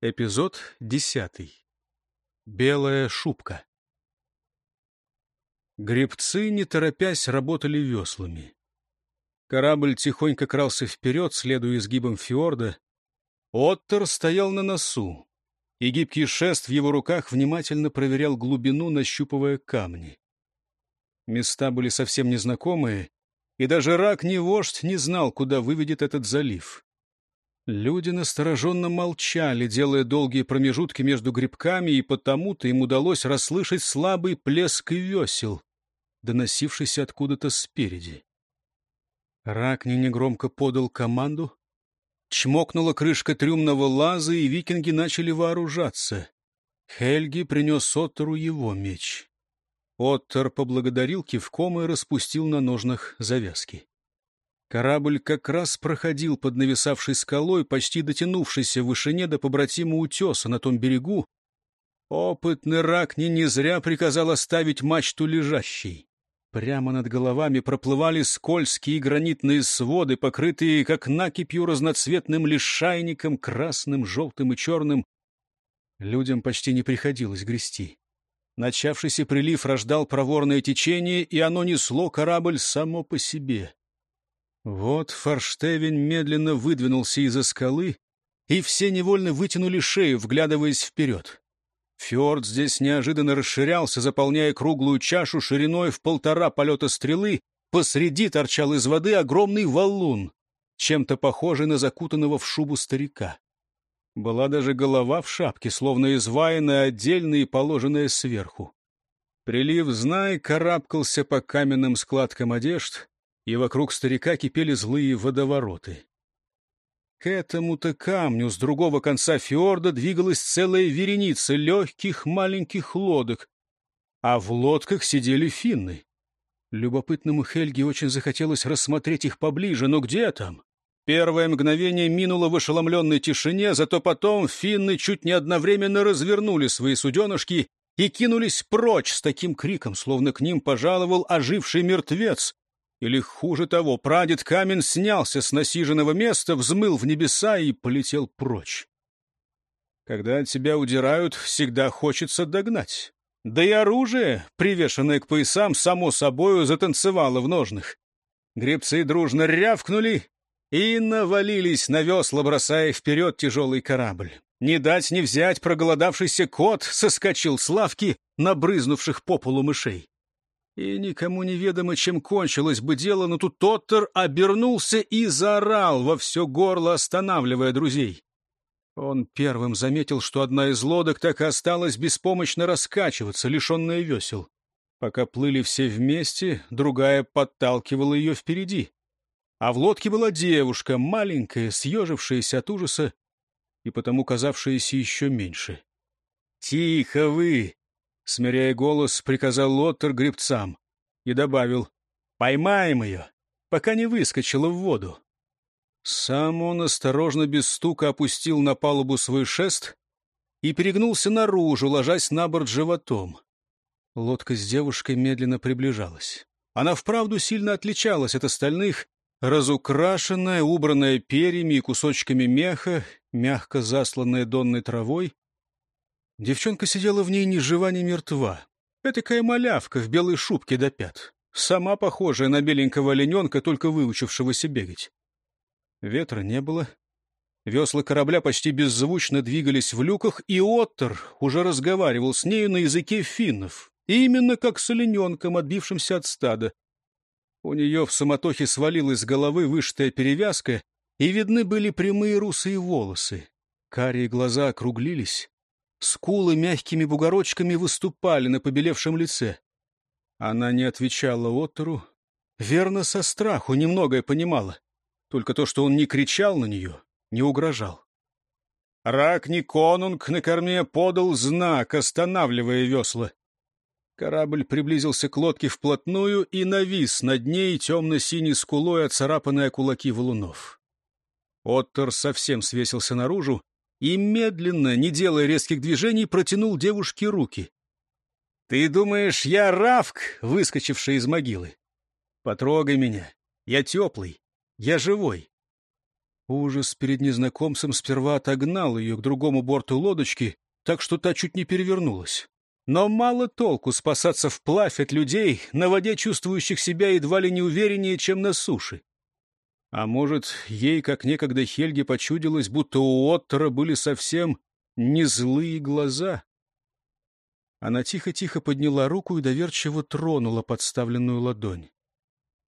Эпизод десятый. Белая шубка. Гребцы, не торопясь, работали веслами. Корабль тихонько крался вперед, следуя изгибам фьорда. Оттер стоял на носу, и гибкий шест в его руках внимательно проверял глубину, нащупывая камни. Места были совсем незнакомые, и даже рак ни вождь не знал, куда выведет этот залив. Люди настороженно молчали, делая долгие промежутки между грибками, и потому-то им удалось расслышать слабый плеск весел, доносившийся откуда-то спереди. Ракни негромко подал команду. Чмокнула крышка трюмного лаза, и викинги начали вооружаться. Хельги принес Оттеру его меч. Оттер поблагодарил кивком и распустил на ножнах завязки. Корабль как раз проходил под нависавшей скалой, почти дотянувшейся в вышине до побратима утеса на том берегу. Опытный Ракни не зря приказал оставить мачту лежащей. Прямо над головами проплывали скользкие гранитные своды, покрытые, как накипью, разноцветным лишайником, красным, желтым и черным. Людям почти не приходилось грести. Начавшийся прилив рождал проворное течение, и оно несло корабль само по себе. Вот форштевень медленно выдвинулся из-за скалы, и все невольно вытянули шею, вглядываясь вперед. Фьорд здесь неожиданно расширялся, заполняя круглую чашу шириной в полтора полета стрелы. Посреди торчал из воды огромный валун, чем-то похожий на закутанного в шубу старика. Была даже голова в шапке, словно изваянная отдельно и положенная сверху. Прилив, знай, карабкался по каменным складкам одежд, и вокруг старика кипели злые водовороты. К этому-то камню с другого конца фьорда двигалась целая вереница легких маленьких лодок, а в лодках сидели финны. Любопытному Хельге очень захотелось рассмотреть их поближе, но где там? Первое мгновение минуло в ошеломленной тишине, зато потом финны чуть не одновременно развернули свои суденышки и кинулись прочь с таким криком, словно к ним пожаловал оживший мертвец, или, хуже того, прадед Камень снялся с насиженного места, взмыл в небеса и полетел прочь. Когда от тебя удирают, всегда хочется догнать. Да и оружие, привешенное к поясам, само собою затанцевало в ножных. Гребцы дружно рявкнули и навалились на весла, бросая вперед тяжелый корабль. Не дать не взять проголодавшийся кот соскочил с лавки, набрызнувших по полу мышей. И никому неведомо, чем кончилось бы дело, но тут Тоттер обернулся и заорал во все горло, останавливая друзей. Он первым заметил, что одна из лодок так и осталась беспомощно раскачиваться, лишенная весел. Пока плыли все вместе, другая подталкивала ее впереди. А в лодке была девушка, маленькая, съежившаяся от ужаса и потому казавшаяся еще меньше. «Тихо вы!» Смиряя голос, приказал Лоттер гребцам и добавил «Поймаем ее, пока не выскочила в воду». Сам он осторожно, без стука, опустил на палубу свой шест и перегнулся наружу, ложась на борт животом. Лодка с девушкой медленно приближалась. Она вправду сильно отличалась от остальных, разукрашенная, убранная перьями и кусочками меха, мягко засланная донной травой. Девчонка сидела в ней ни жива, ни мертва. Этакая малявка в белой шубке до пят. Сама похожая на беленького олененка, только выучившегося бегать. Ветра не было. Весла корабля почти беззвучно двигались в люках, и Оттер уже разговаривал с нею на языке финнов, именно как с олененком, отбившимся от стада. У нее в суматохе свалилась с головы вышитая перевязка, и видны были прямые русые волосы. Карие глаза округлились. Скулы мягкими бугорочками выступали на побелевшем лице. Она не отвечала Оттеру. Верно, со страху немногое понимала. Только то, что он не кричал на нее, не угрожал. Ракни конунг на корме подал знак, останавливая весла. Корабль приблизился к лодке вплотную и навис над ней темно-синей скулой, оцарапанная кулаки валунов. Оттер совсем свесился наружу, и медленно, не делая резких движений, протянул девушке руки. «Ты думаешь, я Равк, выскочивший из могилы? Потрогай меня. Я теплый. Я живой». Ужас перед незнакомцем сперва отогнал ее к другому борту лодочки, так что та чуть не перевернулась. Но мало толку спасаться вплавь от людей, на воде чувствующих себя едва ли не увереннее, чем на суше. А может, ей, как некогда Хельге, почудилось, будто у Оттера были совсем не злые глаза. Она тихо-тихо подняла руку и доверчиво тронула подставленную ладонь.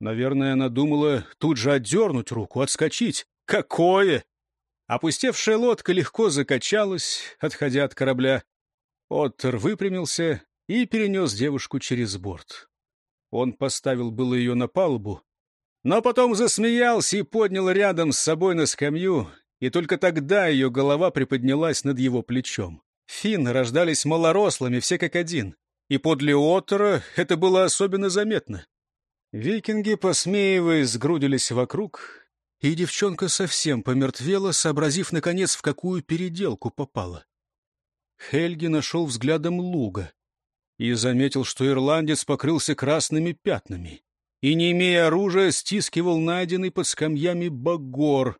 Наверное, она думала тут же отдернуть руку, отскочить. Какое! Опустевшая лодка легко закачалась, отходя от корабля. Оттер выпрямился и перенес девушку через борт. Он поставил было ее на палубу, но потом засмеялся и поднял рядом с собой на скамью, и только тогда ее голова приподнялась над его плечом. Финны рождались малорослыми, все как один, и подле Оттера это было особенно заметно. Викинги, посмеиваясь, сгрудились вокруг, и девчонка совсем помертвела, сообразив, наконец, в какую переделку попала. Хельги нашел взглядом луга и заметил, что ирландец покрылся красными пятнами и, не имея оружия, стискивал найденный под скамьями багор.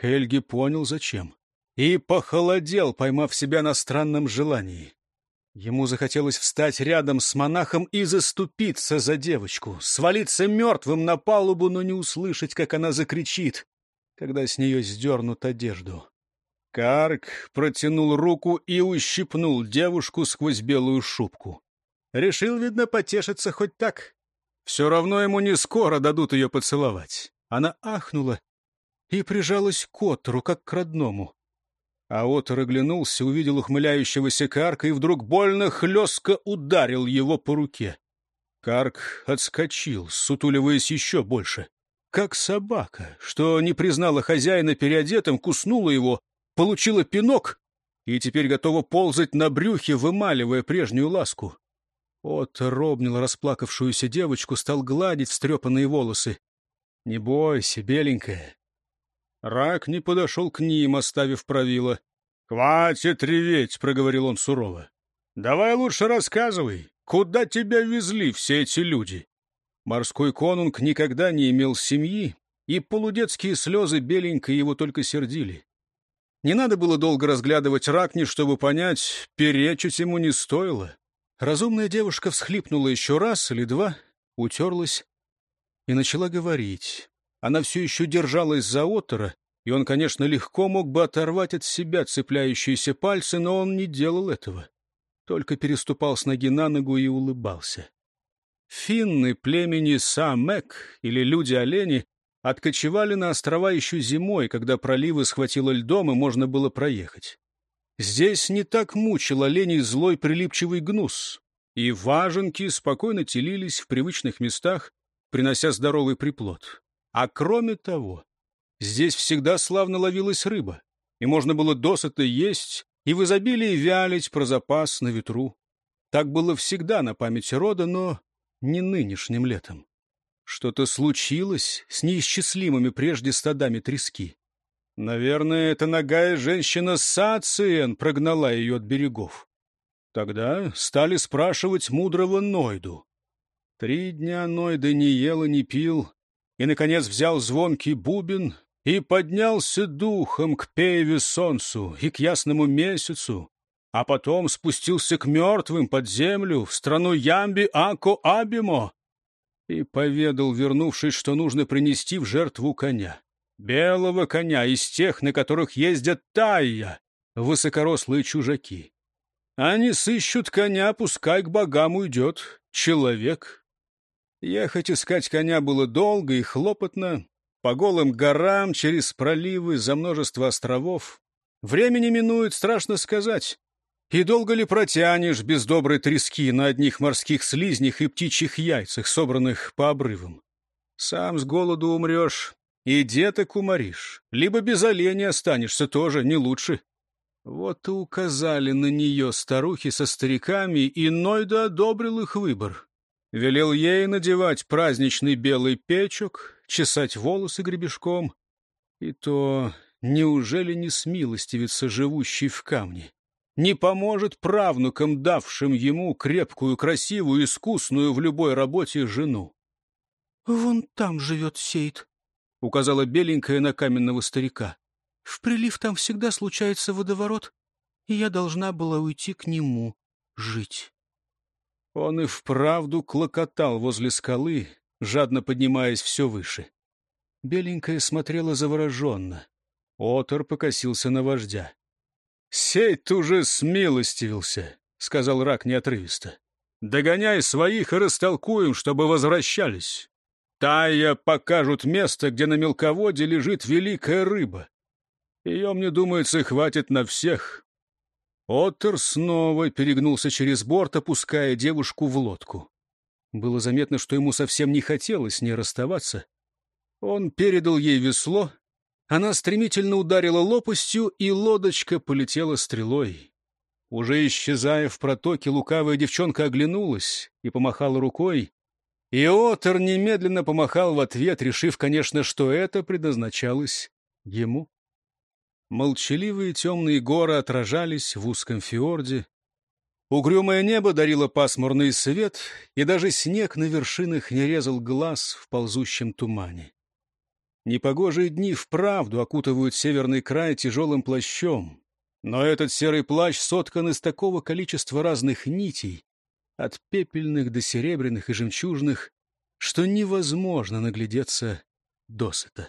Хельги понял, зачем, и похолодел, поймав себя на странном желании. Ему захотелось встать рядом с монахом и заступиться за девочку, свалиться мертвым на палубу, но не услышать, как она закричит, когда с нее сдернут одежду. Карк протянул руку и ущипнул девушку сквозь белую шубку. Решил, видно, потешиться хоть так. Все равно ему не скоро дадут ее поцеловать. Она ахнула и прижалась к Оттору, как к родному. А Оттор оглянулся, увидел ухмыляющегося Карка и вдруг больно хлестко ударил его по руке. Карк отскочил, сутуливаясь еще больше. Как собака, что не признала хозяина переодетым, куснула его, получила пинок и теперь готова ползать на брюхе, вымаливая прежнюю ласку. Отто робнил расплакавшуюся девочку, стал гладить встрепанные волосы. — Не бойся, беленькая. Рак не подошел к ним, оставив правило. — Хватит реветь, — проговорил он сурово. — Давай лучше рассказывай, куда тебя везли все эти люди? Морской конунг никогда не имел семьи, и полудетские слезы беленькой его только сердили. Не надо было долго разглядывать Ракни, чтобы понять, перечить ему не стоило. Разумная девушка всхлипнула еще раз или два, утерлась и начала говорить. Она все еще держалась за Оттера, и он, конечно, легко мог бы оторвать от себя цепляющиеся пальцы, но он не делал этого. Только переступал с ноги на ногу и улыбался. Финны племени Самек, или люди-олени, откочевали на острова еще зимой, когда проливы схватило льдом и можно было проехать. Здесь не так мучил оленей злой прилипчивый гнус, и важенки спокойно телились в привычных местах, принося здоровый приплод. А кроме того, здесь всегда славно ловилась рыба, и можно было досыта есть и в изобилии вялить про запас на ветру. Так было всегда на памяти рода, но не нынешним летом. Что-то случилось с неисчислимыми прежде стадами трески. Наверное, эта ногая женщина Сациен прогнала ее от берегов. Тогда стали спрашивать мудрого Нойду. Три дня Нойда не ел и не пил, и, наконец, взял звонкий бубен и поднялся духом к Пееве солнцу и к ясному месяцу, а потом спустился к мертвым под землю в страну Ямби-Ако-Абимо, и поведал, вернувшись, что нужно принести в жертву коня. Белого коня из тех, на которых ездят тайя, высокорослые чужаки. Они сыщут коня, пускай к богам уйдет человек. Ехать искать коня было долго и хлопотно, по голым горам, через проливы, за множество островов. Времени минует, страшно сказать. И долго ли протянешь без доброй трески на одних морских слизнях и птичьих яйцах, собранных по обрывам? Сам с голоду умрешь, и деток уморишь, либо без оленя останешься тоже не лучше. Вот и указали на нее старухи со стариками, и Нойда одобрил их выбор. Велел ей надевать праздничный белый печок, чесать волосы гребешком. И то неужели не смилостивится живущий в камне? не поможет правнукам, давшим ему крепкую, красивую, искусную в любой работе жену. — Вон там живет Сейд, — указала беленькая на каменного старика. В прилив там всегда случается водоворот, и я должна была уйти к нему жить. Он и вправду клокотал возле скалы, жадно поднимаясь все выше. Беленькая смотрела завороженно. Отор покосился на вождя. — Сей-то уже смилостивился, — сказал рак неотрывисто. — Догоняй своих и растолкуем, чтобы возвращались. Тая покажут место, где на мелководье лежит великая рыба. Ее, мне думается, хватит на всех. Оттер снова перегнулся через борт, опуская девушку в лодку. Было заметно, что ему совсем не хотелось с ней расставаться. Он передал ей весло, она стремительно ударила лопастью, и лодочка полетела стрелой. Уже исчезая в протоке, лукавая девчонка оглянулась и помахала рукой. И Отер немедленно помахал в ответ, решив, конечно, что это предназначалось ему. Молчаливые темные горы отражались в узком фьорде. Угрюмое небо дарило пасмурный свет, и даже снег на вершинах не резал глаз в ползущем тумане. Непогожие дни вправду окутывают северный край тяжелым плащом, но этот серый плащ соткан из такого количества разных нитей, от пепельных до серебряных и жемчужных, что невозможно наглядеться досыта.